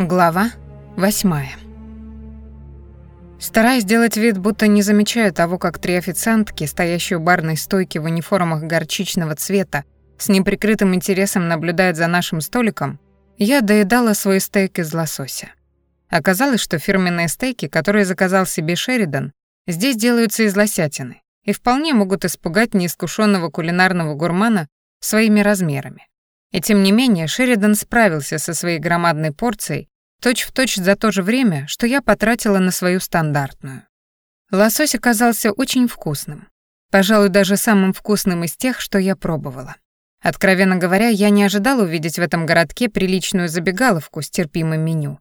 Глава восьмая. Стараясь сделать вид, будто не замечаю того, как три официантки, стоящие у барной стойки в униформах горчичного цвета, с неприкрытым интересом наблюдают за нашим столиком, я доедала свой стейк из лосося. Оказалось, что фирменные стейки, которые заказал себе Шеридан, здесь делаются из лосятины и вполне могут испугать неискушенного кулинарного гурмана своими размерами. И тем не менее Шеридан справился со своей громадной порцией точь-в-точь точь за то же время, что я потратила на свою стандартную. Лосось оказался очень вкусным. Пожалуй, даже самым вкусным из тех, что я пробовала. Откровенно говоря, я не ожидала увидеть в этом городке приличную забегаловку с терпимым меню.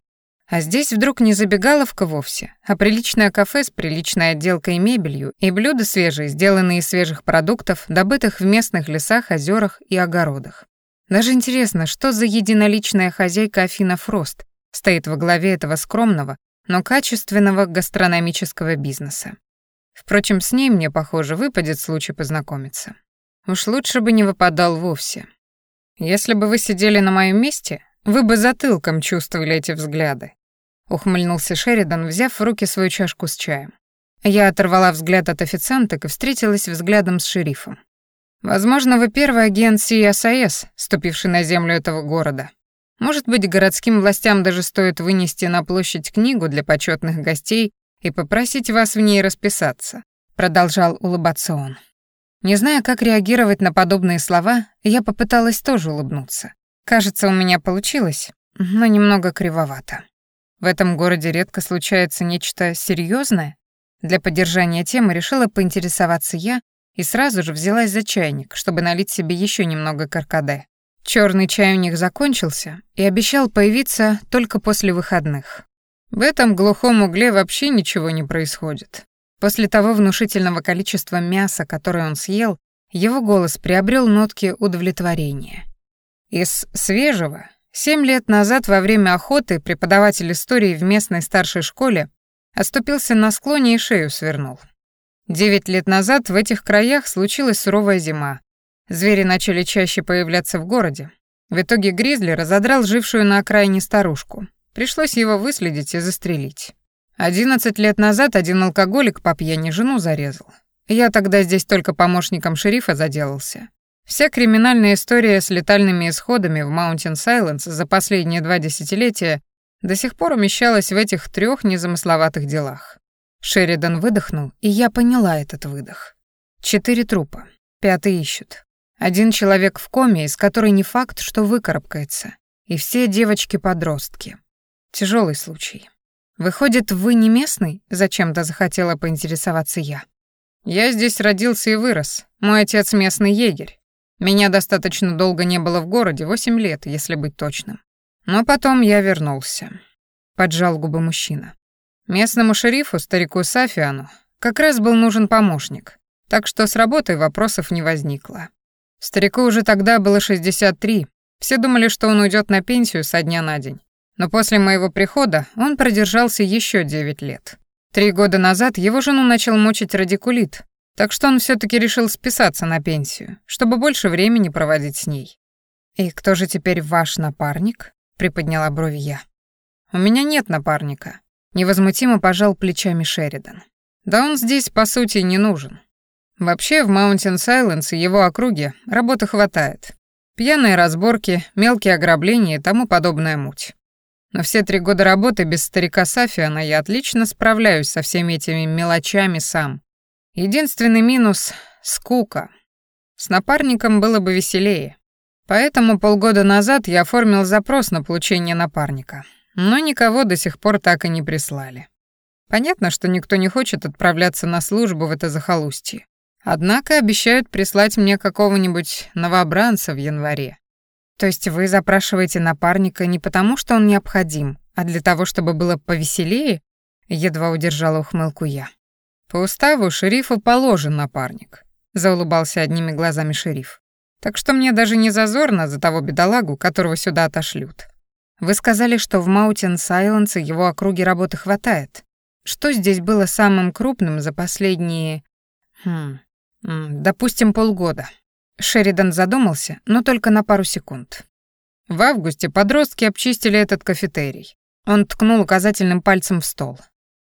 А здесь вдруг не забегаловка вовсе, а приличное кафе с приличной отделкой и мебелью и блюда свежие, сделанные из свежих продуктов, добытых в местных лесах, озерах и огородах. Даже интересно, что за единоличная хозяйка Афина Фрост стоит во главе этого скромного, но качественного гастрономического бизнеса. Впрочем, с ней, мне, похоже, выпадет случай познакомиться. Уж лучше бы не выпадал вовсе. Если бы вы сидели на моем месте, вы бы затылком чувствовали эти взгляды. Ухмыльнулся Шеридан, взяв в руки свою чашку с чаем. Я оторвала взгляд от официанток и встретилась взглядом с шерифом. Возможно, вы первый агент CSIS, ступивший на землю этого города. Может быть, городским властям даже стоит вынести на площадь книгу для почетных гостей и попросить вас в ней расписаться, продолжал улыбаться он. Не зная, как реагировать на подобные слова, я попыталась тоже улыбнуться. Кажется, у меня получилось, но немного кривовато. В этом городе редко случается нечто серьезное. Для поддержания темы решила поинтересоваться я и сразу же взялась за чайник, чтобы налить себе еще немного каркаде. Черный чай у них закончился и обещал появиться только после выходных. В этом глухом угле вообще ничего не происходит. После того внушительного количества мяса, которое он съел, его голос приобрел нотки удовлетворения. Из свежего, семь лет назад во время охоты преподаватель истории в местной старшей школе оступился на склоне и шею свернул. Девять лет назад в этих краях случилась суровая зима. Звери начали чаще появляться в городе. В итоге Гризли разодрал жившую на окраине старушку. Пришлось его выследить и застрелить. Одиннадцать лет назад один алкоголик по пьяни жену зарезал. Я тогда здесь только помощником шерифа заделался. Вся криминальная история с летальными исходами в Mountain Silence за последние два десятилетия до сих пор умещалась в этих трех незамысловатых делах. Шеридан выдохнул, и я поняла этот выдох. Четыре трупа. Пятый ищут. Один человек в коме, из которой не факт, что выкарабкается. И все девочки-подростки. Тяжелый случай. Выходит, вы не местный? Зачем-то захотела поинтересоваться я. Я здесь родился и вырос. Мой отец местный егерь. Меня достаточно долго не было в городе, восемь лет, если быть точным. Но потом я вернулся. Поджал губы мужчина. Местному шерифу, старику Сафиану, как раз был нужен помощник, так что с работой вопросов не возникло. Старику уже тогда было 63, все думали, что он уйдет на пенсию со дня на день. Но после моего прихода он продержался еще 9 лет. Три года назад его жену начал мучить радикулит, так что он все таки решил списаться на пенсию, чтобы больше времени проводить с ней. «И кто же теперь ваш напарник?» — приподняла брови я. «У меня нет напарника. Невозмутимо пожал плечами Шеридан. Да он здесь, по сути, не нужен. Вообще, в Mountain Silence и его округе работы хватает. Пьяные разборки, мелкие ограбления и тому подобная муть. Но все три года работы без старика Сафиана я отлично справляюсь со всеми этими мелочами сам. Единственный минус — скука. С напарником было бы веселее. Поэтому полгода назад я оформил запрос на получение напарника но никого до сих пор так и не прислали. Понятно, что никто не хочет отправляться на службу в это захолустье. Однако обещают прислать мне какого-нибудь новобранца в январе. То есть вы запрашиваете напарника не потому, что он необходим, а для того, чтобы было повеселее? Едва удержала ухмылку я. По уставу шерифу положен напарник, заулыбался одними глазами шериф. Так что мне даже не зазорно за того бедолагу, которого сюда отошлют. Вы сказали, что в Маутин Сайленс и его округе работы хватает. Что здесь было самым крупным за последние... Хм... Допустим, полгода. Шеридан задумался, но только на пару секунд. В августе подростки обчистили этот кафетерий. Он ткнул указательным пальцем в стол.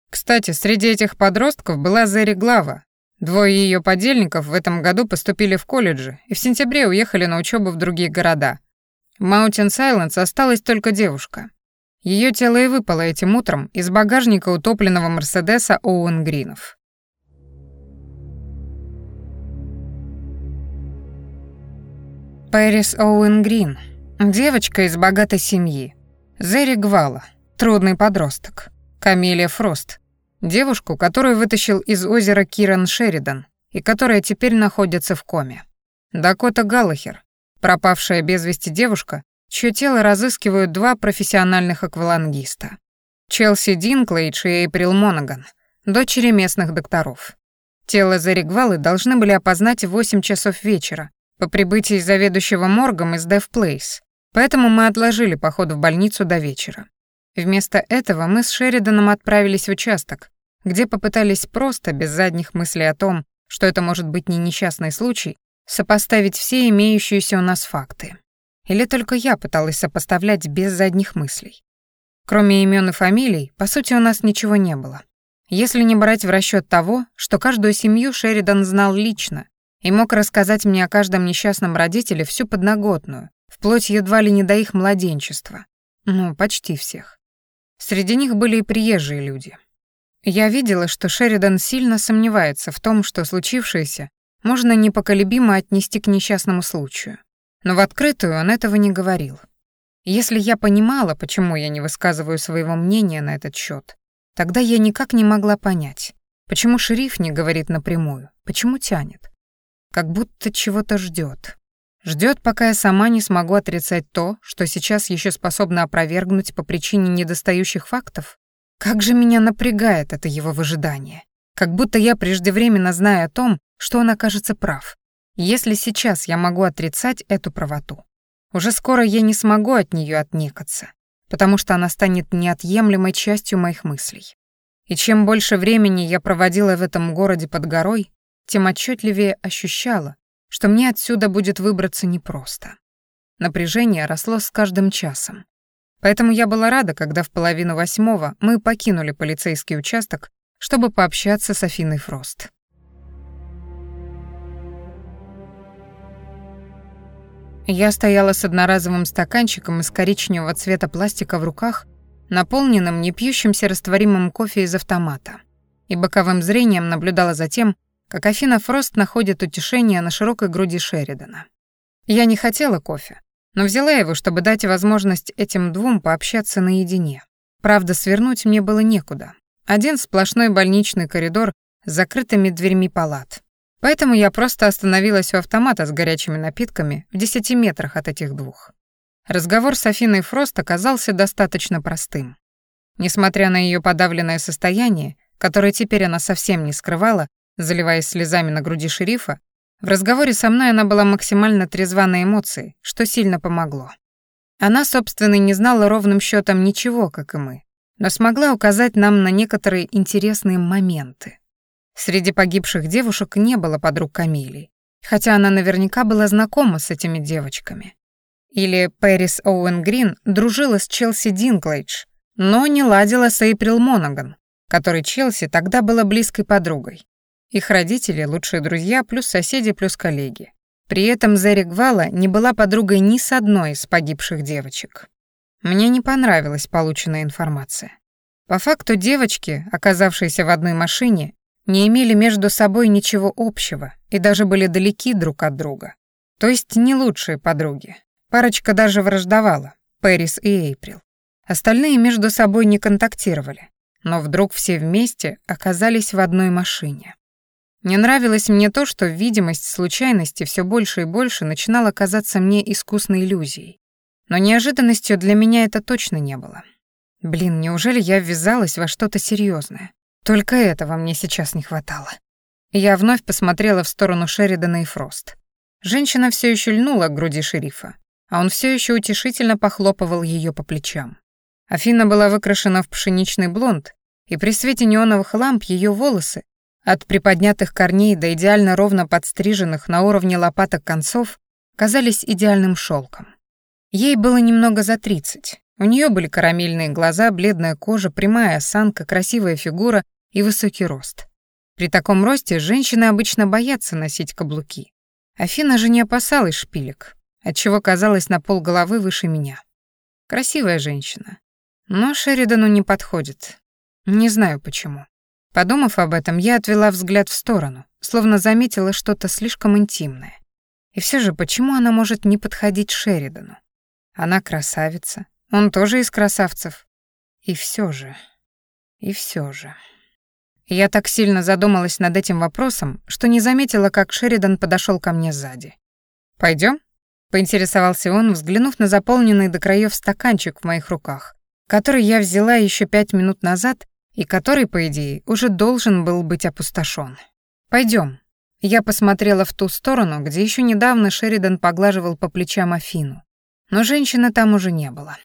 Кстати, среди этих подростков была Зери Глава. Двое ее подельников в этом году поступили в колледжи и в сентябре уехали на учебу в другие города. В Маунтин Сайленс осталась только девушка. Ее тело и выпало этим утром из багажника утопленного Мерседеса Оуэн Гринов. Пэрис Оуэн Грин. Девочка из богатой семьи. Зери Гвала. Трудный подросток. Камелия Фрост. Девушку, которую вытащил из озера Киран Шеридан и которая теперь находится в коме. Дакота Галлахер. Пропавшая без вести девушка, чье тело разыскивают два профессиональных аквалангиста. Челси Динклейдж и Эйприл Монаган, дочери местных докторов. Тело Заригвалы должны были опознать в 8 часов вечера по прибытии заведующего моргом из Дев Плейс, поэтому мы отложили поход в больницу до вечера. Вместо этого мы с Шериданом отправились в участок, где попытались просто, без задних мыслей о том, что это может быть не несчастный случай, сопоставить все имеющиеся у нас факты. Или только я пыталась сопоставлять без задних мыслей? Кроме имен и фамилий, по сути, у нас ничего не было. Если не брать в расчет того, что каждую семью Шеридан знал лично и мог рассказать мне о каждом несчастном родителе всю подноготную, вплоть едва ли не до их младенчества. Ну, почти всех. Среди них были и приезжие люди. Я видела, что Шеридан сильно сомневается в том, что случившееся можно непоколебимо отнести к несчастному случаю. Но в открытую он этого не говорил. Если я понимала, почему я не высказываю своего мнения на этот счет, тогда я никак не могла понять, почему шериф не говорит напрямую, почему тянет. Как будто чего-то ждет. Ждет, пока я сама не смогу отрицать то, что сейчас еще способна опровергнуть по причине недостающих фактов. Как же меня напрягает это его выжидание. Как будто я преждевременно знаю о том, что он окажется прав. Если сейчас я могу отрицать эту правоту, уже скоро я не смогу от нее отнекаться, потому что она станет неотъемлемой частью моих мыслей. И чем больше времени я проводила в этом городе под горой, тем отчетливее ощущала, что мне отсюда будет выбраться непросто. Напряжение росло с каждым часом. Поэтому я была рада, когда в половину восьмого мы покинули полицейский участок, чтобы пообщаться с Афиной Фрост. Я стояла с одноразовым стаканчиком из коричневого цвета пластика в руках, наполненным непьющимся растворимым кофе из автомата, и боковым зрением наблюдала за тем, как Афина Фрост находит утешение на широкой груди Шеридана. Я не хотела кофе, но взяла его, чтобы дать возможность этим двум пообщаться наедине. Правда, свернуть мне было некуда. Один сплошной больничный коридор с закрытыми дверьми палат. Поэтому я просто остановилась у автомата с горячими напитками в десяти метрах от этих двух. Разговор с Афиной Фрост оказался достаточно простым. Несмотря на ее подавленное состояние, которое теперь она совсем не скрывала, заливаясь слезами на груди шерифа, в разговоре со мной она была максимально трезва на эмоции, что сильно помогло. Она, собственно, не знала ровным счетом ничего, как и мы, но смогла указать нам на некоторые интересные моменты. Среди погибших девушек не было подруг Камилии, хотя она наверняка была знакома с этими девочками. Или Пэрис Оуэн Грин дружила с Челси Динклейдж, но не ладила с Эйприл Монаган, которой Челси тогда была близкой подругой. Их родители — лучшие друзья, плюс соседи, плюс коллеги. При этом Зерри Гвала не была подругой ни с одной из погибших девочек. Мне не понравилась полученная информация. По факту девочки, оказавшиеся в одной машине, не имели между собой ничего общего и даже были далеки друг от друга. То есть не лучшие подруги. Парочка даже враждовала, Пэрис и Эйприл. Остальные между собой не контактировали, но вдруг все вместе оказались в одной машине. Не нравилось мне то, что видимость случайности все больше и больше начинала казаться мне искусной иллюзией. Но неожиданностью для меня это точно не было. Блин, неужели я ввязалась во что-то серьезное? Только этого мне сейчас не хватало. Я вновь посмотрела в сторону Шеридана и Фрост. Женщина все еще льнула к груди шерифа, а он все еще утешительно похлопывал ее по плечам. Афина была выкрашена в пшеничный блонд, и при свете неоновых ламп ее волосы, от приподнятых корней до идеально ровно подстриженных на уровне лопаток концов, казались идеальным шелком. Ей было немного за тридцать, У нее были карамельные глаза, бледная кожа, прямая осанка, красивая фигура и высокий рост. При таком росте женщины обычно боятся носить каблуки. Афина же не опасалась шпилек, отчего казалась на пол головы выше меня. Красивая женщина. Но Шеридану не подходит. Не знаю почему. Подумав об этом, я отвела взгляд в сторону, словно заметила что-то слишком интимное. И все же, почему она может не подходить Шеридану? Она красавица, он тоже из красавцев. И все же, и все же. Я так сильно задумалась над этим вопросом, что не заметила, как Шеридан подошел ко мне сзади. Пойдем? поинтересовался он, взглянув на заполненный до краев стаканчик в моих руках, который я взяла еще пять минут назад и который, по идее, уже должен был быть опустошен. Пойдем. Я посмотрела в ту сторону, где еще недавно Шеридан поглаживал по плечам Афину. Но женщины там уже не было.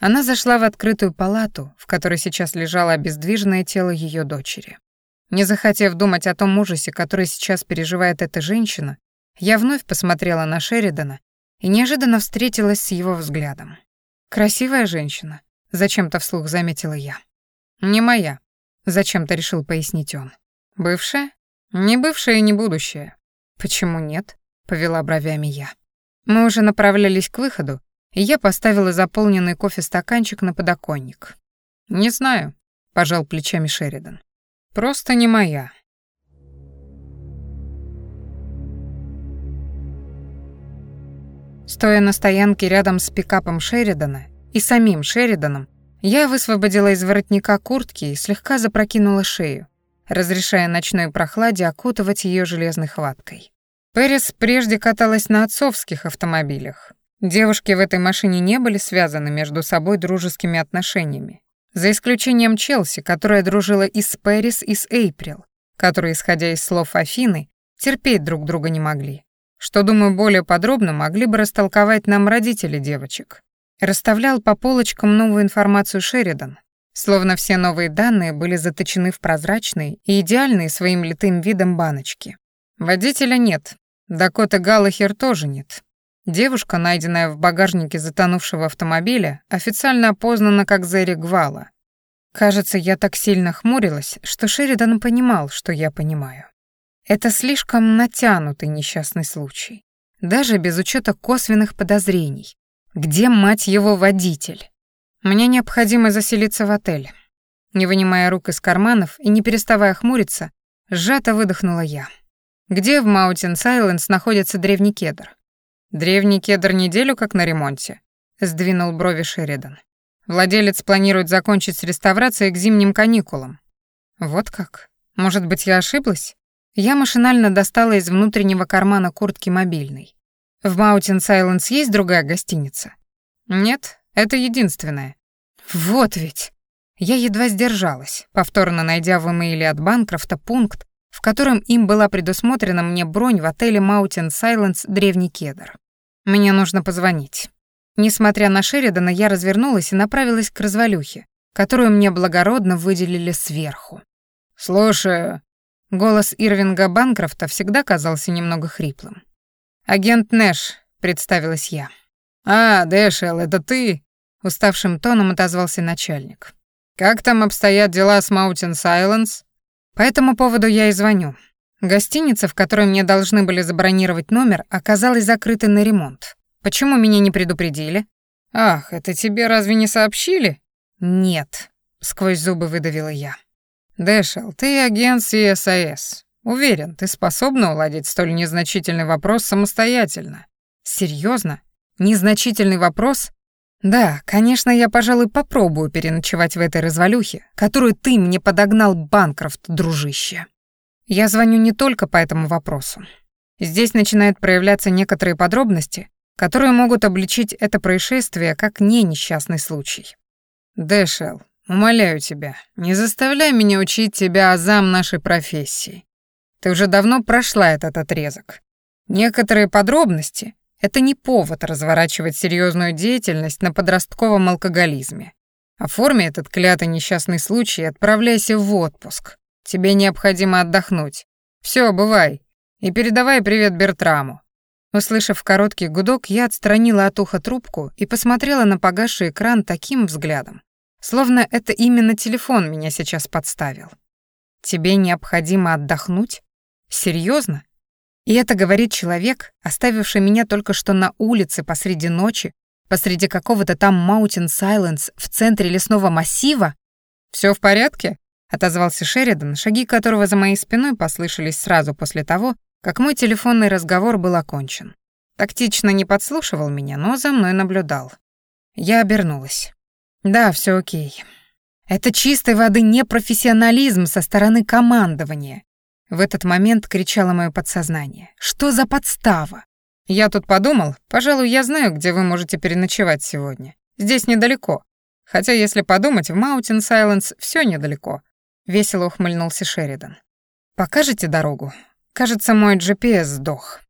Она зашла в открытую палату, в которой сейчас лежало обездвиженное тело ее дочери. Не захотев думать о том ужасе, который сейчас переживает эта женщина, я вновь посмотрела на Шеридана и неожиданно встретилась с его взглядом. «Красивая женщина», — зачем-то вслух заметила я. «Не моя», — зачем-то решил пояснить он. «Бывшая? Не бывшая и не будущая». «Почему нет?» — повела бровями я. Мы уже направлялись к выходу, и я поставила заполненный кофе стаканчик на подоконник. «Не знаю», — пожал плечами Шеридан. «Просто не моя». Стоя на стоянке рядом с пикапом Шеридана и самим Шериданом, я высвободила из воротника куртки и слегка запрокинула шею, разрешая ночной прохладе окутывать ее железной хваткой. Пэрис прежде каталась на отцовских автомобилях, Девушки в этой машине не были связаны между собой дружескими отношениями, за исключением Челси, которая дружила и с Пэрис, и с Эйприл, которые, исходя из слов Афины, терпеть друг друга не могли, что, думаю, более подробно могли бы растолковать нам родители девочек. Расставлял по полочкам новую информацию Шеридан, словно все новые данные были заточены в прозрачные и идеальные своим литым видом баночки. Водителя нет, Дакота Галлахер тоже нет, Девушка, найденная в багажнике затонувшего автомобиля, официально опознана как Зерри Гвала. Кажется, я так сильно хмурилась, что Шеридан понимал, что я понимаю. Это слишком натянутый несчастный случай. Даже без учета косвенных подозрений. Где, мать его, водитель? Мне необходимо заселиться в отель. Не вынимая рук из карманов и не переставая хмуриться, сжато выдохнула я. Где в Маутин Сайленс находится древний кедр? Древний кедр неделю как на ремонте, сдвинул брови Шеридан. Владелец планирует закончить с реставрацией к зимним каникулам. Вот как? Может быть, я ошиблась? Я машинально достала из внутреннего кармана куртки мобильный. В Маутин Сайленс есть другая гостиница? Нет, это единственная. Вот ведь. Я едва сдержалась, повторно найдя в имейле от Банкрофта пункт, в котором им была предусмотрена мне бронь в отеле Маутин Сайленс Древний Кедр. Мне нужно позвонить. Несмотря на Шеридана, я развернулась и направилась к развалюхе, которую мне благородно выделили сверху. «Слушаю». Голос Ирвинга Банкрофта всегда казался немного хриплым. «Агент Нэш», — представилась я. «А, Дэшел, это ты?» — уставшим тоном отозвался начальник. «Как там обстоят дела с Маутин Сайленс?» «По этому поводу я и звоню. Гостиница, в которой мне должны были забронировать номер, оказалась закрытой на ремонт. Почему меня не предупредили? Ах, это тебе разве не сообщили? Нет, сквозь зубы выдавила я. Дэшел, ты агент CSIS. Уверен, ты способна уладить столь незначительный вопрос самостоятельно. Серьезно? Незначительный вопрос? Да, конечно, я, пожалуй, попробую переночевать в этой развалюхе, которую ты мне подогнал, Банкрофт, дружище. Я звоню не только по этому вопросу. Здесь начинают проявляться некоторые подробности, которые могут обличить это происшествие как не несчастный случай. Дэшел, умоляю тебя, не заставляй меня учить тебя азам нашей профессии. Ты уже давно прошла этот отрезок. Некоторые подробности — это не повод разворачивать серьезную деятельность на подростковом алкоголизме. Оформи этот клятый несчастный случай и отправляйся в отпуск. Тебе необходимо отдохнуть. Все, бывай. И передавай привет Бертраму. Услышав короткий гудок, я отстранила от уха трубку и посмотрела на погасший экран таким взглядом, словно это именно телефон меня сейчас подставил. «Тебе необходимо отдохнуть? Серьезно? И это говорит человек, оставивший меня только что на улице посреди ночи, посреди какого-то там Mountain Silence в центре лесного массива? Все в порядке?» — отозвался Шеридан, шаги которого за моей спиной послышались сразу после того, как мой телефонный разговор был окончен. Тактично не подслушивал меня, но за мной наблюдал. Я обернулась. Да, все окей. Это чистой воды непрофессионализм со стороны командования. В этот момент кричало мое подсознание. Что за подстава? Я тут подумал, пожалуй, я знаю, где вы можете переночевать сегодня. Здесь недалеко. Хотя, если подумать, в Mountain Silence все недалеко. Весело ухмыльнулся Шеридан. Покажете дорогу? Кажется, мой GPS сдох.